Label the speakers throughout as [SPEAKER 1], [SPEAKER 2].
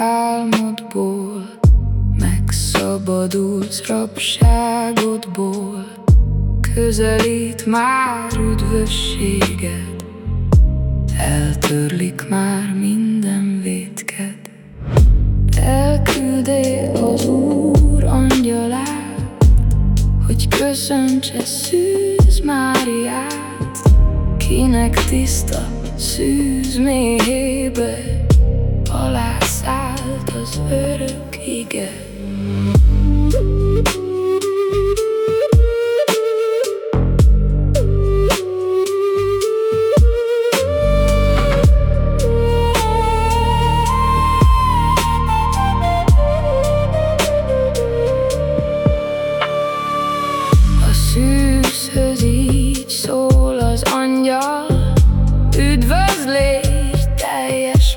[SPEAKER 1] álmodból Megszabadulsz rabságodból. Közelít már üdvösséged Eltörlik már minden vétked Elküldél az Úr angyalát Hogy köszöntse Szűz Máriát. Kinek tiszta szűz méhébe Alászállt az örök ige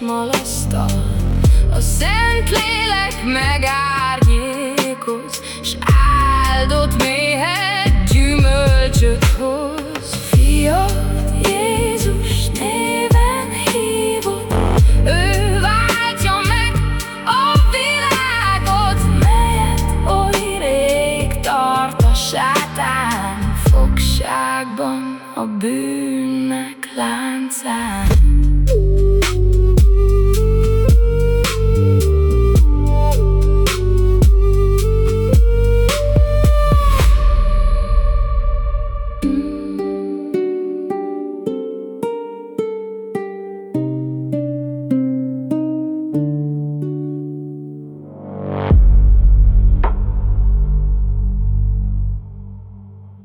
[SPEAKER 1] malasztal A szent lélek megárnyékoz S áldott méhet gyümölcsöt hoz. Fiat Jézus néven hívott Ő váltja meg a világot Melyet oly rég tart a sátán Fogságban a bűnnek láncán.